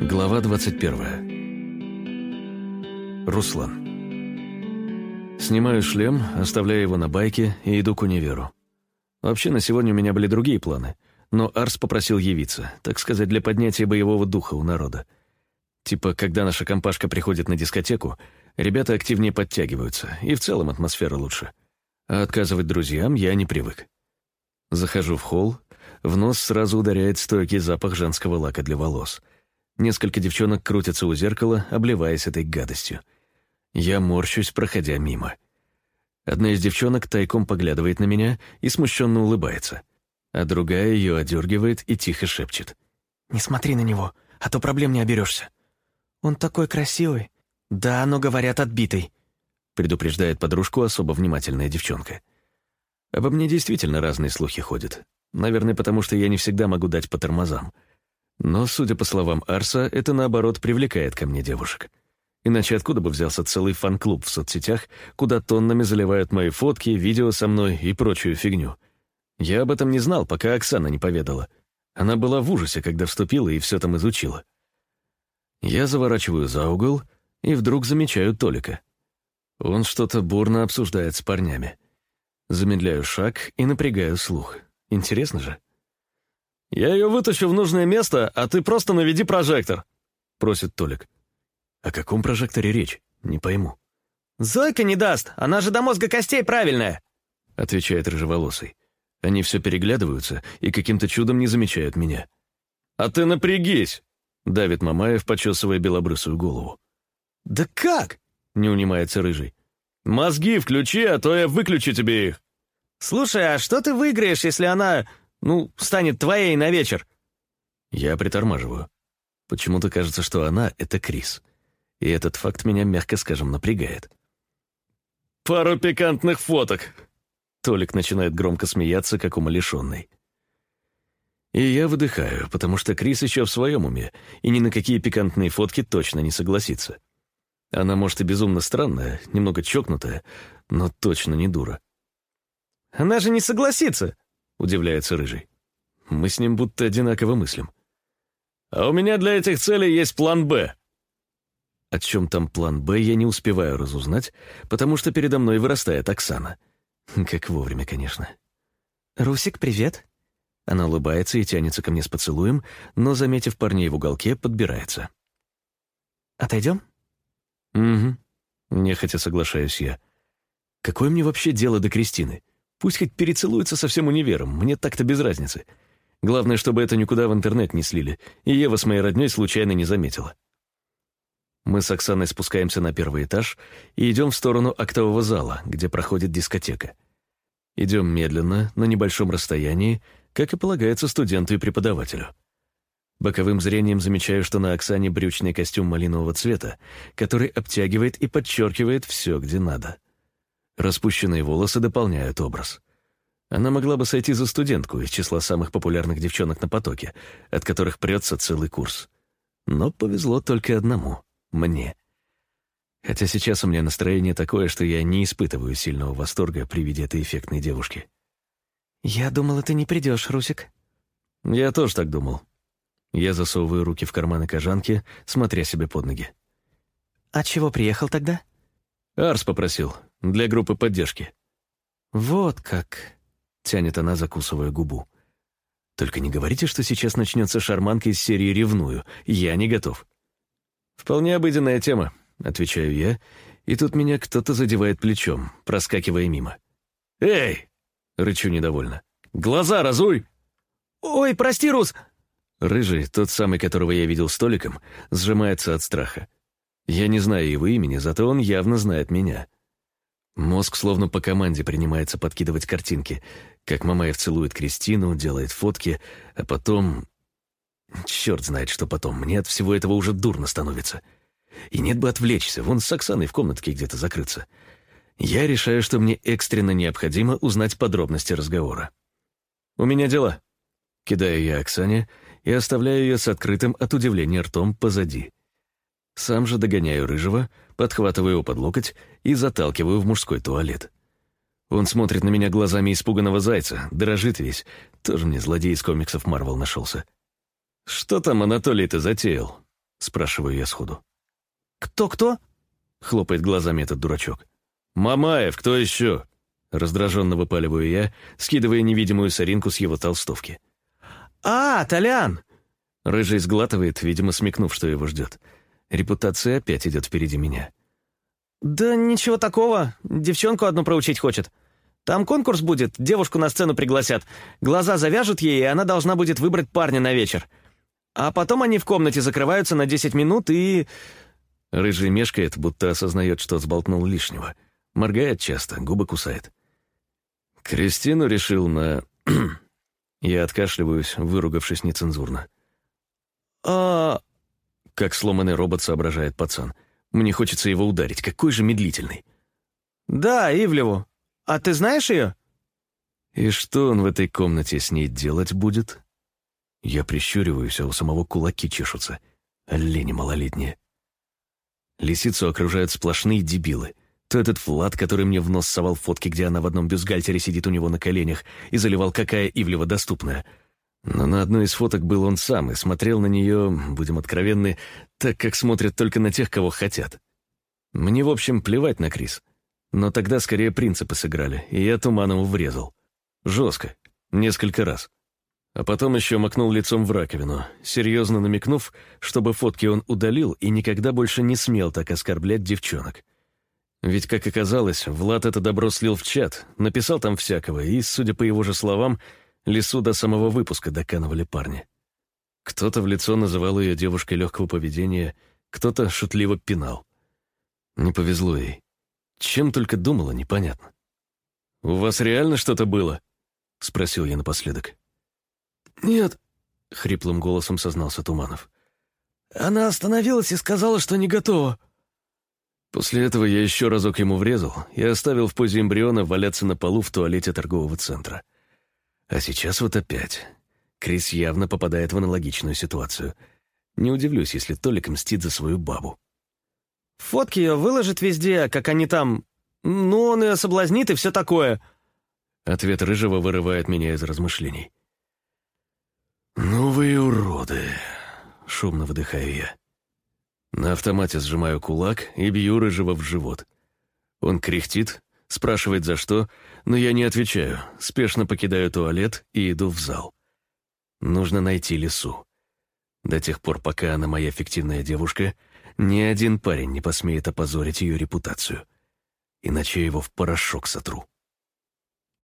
Глава 21. Руслан. Снимаю шлем, оставляю его на байке и иду к универу. Вообще, на сегодня у меня были другие планы, но Арс попросил явиться, так сказать, для поднятия боевого духа у народа. Типа, когда наша компашка приходит на дискотеку, ребята активнее подтягиваются, и в целом атмосфера лучше. А отказывать друзьям я не привык. Захожу в холл, в нос сразу ударяет стойкий запах женского лака для волос — Несколько девчонок крутятся у зеркала, обливаясь этой гадостью. Я морщусь, проходя мимо. Одна из девчонок тайком поглядывает на меня и смущенно улыбается, а другая ее одергивает и тихо шепчет. «Не смотри на него, а то проблем не оберешься. Он такой красивый. Да, но, говорят, отбитый», предупреждает подружку особо внимательная девчонка. Обо мне действительно разные слухи ходят. Наверное, потому что я не всегда могу дать по тормозам. Но, судя по словам Арса, это, наоборот, привлекает ко мне девушек. Иначе откуда бы взялся целый фан-клуб в соцсетях, куда тоннами заливают мои фотки, видео со мной и прочую фигню? Я об этом не знал, пока Оксана не поведала. Она была в ужасе, когда вступила и все там изучила. Я заворачиваю за угол и вдруг замечаю Толика. Он что-то бурно обсуждает с парнями. Замедляю шаг и напрягаю слух. Интересно же. «Я ее вытащу в нужное место, а ты просто наведи прожектор», — просит Толик. «О каком прожекторе речь? Не пойму». «Зойка не даст, она же до мозга костей правильная», — отвечает рыжеволосый. Они все переглядываются и каким-то чудом не замечают меня. «А ты напрягись!» — давит Мамаев, почесывая белобрысую голову. «Да как?» — не унимается Рыжий. «Мозги включи, а то я выключу тебе их!» «Слушай, а что ты выиграешь, если она ну, станет твоей на вечер». Я притормаживаю. Почему-то кажется, что она — это Крис. И этот факт меня, мягко скажем, напрягает. «Пару пикантных фоток!» Толик начинает громко смеяться, как умалишенный. И я выдыхаю, потому что Крис еще в своем уме, и ни на какие пикантные фотки точно не согласится. Она, может, и безумно странная, немного чокнутая, но точно не дура. «Она же не согласится!» — удивляется Рыжий. Мы с ним будто одинаково мыслим. «А у меня для этих целей есть план «Б». О чем там план «Б» я не успеваю разузнать, потому что передо мной вырастает Оксана. Как вовремя, конечно. «Русик, привет!» Она улыбается и тянется ко мне с поцелуем, но, заметив парней в уголке, подбирается. «Отойдем?» «Угу», — нехотя соглашаюсь я. «Какое мне вообще дело до Кристины? Пусть хоть перецелуется со всем универом, мне так-то без разницы. Главное, чтобы это никуда в интернет не слили, и Ева с моей родней случайно не заметила. Мы с Оксаной спускаемся на первый этаж и идем в сторону актового зала, где проходит дискотека. Идем медленно, на небольшом расстоянии, как и полагается студенту и преподавателю. Боковым зрением замечаю, что на Оксане брючный костюм малинового цвета, который обтягивает и подчеркивает все, где надо. Распущенные волосы дополняют образ. Она могла бы сойти за студентку из числа самых популярных девчонок на потоке, от которых прется целый курс. Но повезло только одному — мне. Хотя сейчас у меня настроение такое, что я не испытываю сильного восторга при виде этой эффектной девушки. «Я думала, ты не придешь, Русик». «Я тоже так думал». Я засовываю руки в карманы кожанки, смотря себе под ноги. «А чего приехал тогда?» Арс попросил, для группы поддержки». «Вот как», — тянет она, закусывая губу. «Только не говорите, что сейчас начнется шарманка из серии «Ревную». Я не готов». «Вполне обыденная тема», — отвечаю я, и тут меня кто-то задевает плечом, проскакивая мимо. «Эй!» — рычу недовольно. «Глаза разуй!» «Ой, прости, Рус!» Рыжий, тот самый, которого я видел столиком, сжимается от страха. Я не знаю его имени, зато он явно знает меня. Мозг словно по команде принимается подкидывать картинки, как Мамаев целует Кристину, делает фотки, а потом... Черт знает, что потом. Мне от всего этого уже дурно становится. И нет бы отвлечься, вон с Оксаной в комнатке где-то закрыться. Я решаю, что мне экстренно необходимо узнать подробности разговора. «У меня дела», — кидаю я Оксане и оставляю ее с открытым от удивления ртом позади. Сам же догоняю Рыжего, подхватываю его под локоть и заталкиваю в мужской туалет. Он смотрит на меня глазами испуганного зайца, дрожит весь. Тоже мне злодей из комиксов Марвел нашелся. «Что там Анатолий-то затеял?» — спрашиваю я сходу. «Кто-кто?» — хлопает глазами этот дурачок. «Мамаев, кто еще?» — раздраженно выпаливаю я, скидывая невидимую соринку с его толстовки. «А, Толян!» Рыжий сглатывает, видимо, смекнув, что его ждет. Репутация опять идет впереди меня. «Да ничего такого. Девчонку одну проучить хочет. Там конкурс будет, девушку на сцену пригласят. Глаза завяжут ей, и она должна будет выбрать парня на вечер. А потом они в комнате закрываются на 10 минут и...» Рыжий мешкает, будто осознает, что сболтнул лишнего. Моргает часто, губы кусает. Кристину решил на... Я откашливаюсь, выругавшись нецензурно. «А...» Как сломанный робот соображает пацан. Мне хочется его ударить. Какой же медлительный. «Да, Ивлеву. А ты знаешь ее?» «И что он в этой комнате с ней делать будет?» Я прищуриваюсь, а у самого кулаки чешутся. Олени малолетние. Лисицу окружают сплошные дебилы. То этот Влад, который мне в нос совал фотки, где она в одном бюстгальтере сидит у него на коленях и заливал, какая Ивлева доступная. Но на одной из фоток был он сам и смотрел на нее, будем откровенны, так, как смотрят только на тех, кого хотят. Мне, в общем, плевать на Крис. Но тогда скорее принципы сыграли, и я Туманову врезал. Жестко. Несколько раз. А потом еще макнул лицом в раковину, серьезно намекнув, чтобы фотки он удалил и никогда больше не смел так оскорблять девчонок. Ведь, как оказалось, Влад это добро слил в чат, написал там всякого, и, судя по его же словам, лесу до самого выпуска доканывали парни. Кто-то в лицо называл ее девушкой легкого поведения, кто-то шутливо пинал. Не повезло ей. Чем только думала, непонятно. «У вас реально что-то было?» — спросил я напоследок. «Нет», — хриплым голосом сознался Туманов. «Она остановилась и сказала, что не готова». После этого я еще разок ему врезал и оставил в позе эмбриона валяться на полу в туалете торгового центра. А сейчас вот опять. Крис явно попадает в аналогичную ситуацию. Не удивлюсь, если Толик мстит за свою бабу. Фотки ее выложит везде, как они там... Ну, он ее соблазнит и все такое. Ответ Рыжего вырывает меня из размышлений. «Ну вы уроды!» — шумно выдыхаю я. На автомате сжимаю кулак и бью Рыжего в живот. Он кряхтит, спрашивает за что, но я не отвечаю, спешно покидаю туалет и иду в зал. Нужно найти лесу. До тех пор, пока она моя фиктивная девушка, ни один парень не посмеет опозорить ее репутацию. Иначе его в порошок сотру.